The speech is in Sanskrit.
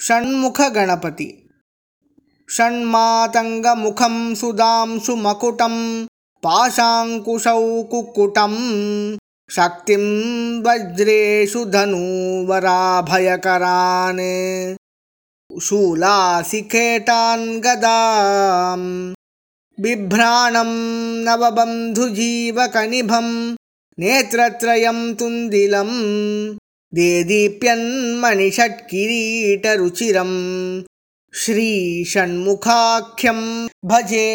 षण्मुखगणपति। षण्मातङ्गमुखं सुधांशुमकुटं पाशाङ्कुशौ कुक्कुटं शक्तिं वज्रेषु धनुवराभयकरान् शूलासिकेटान् गदां बिभ्राणं नवबन्धुजीवकनिभं नेत्रत्रयं तुन्दिलं देदीप्यन्मणिषट्किरीटरुचिरं श्रीषण्मुखाख्यं भजे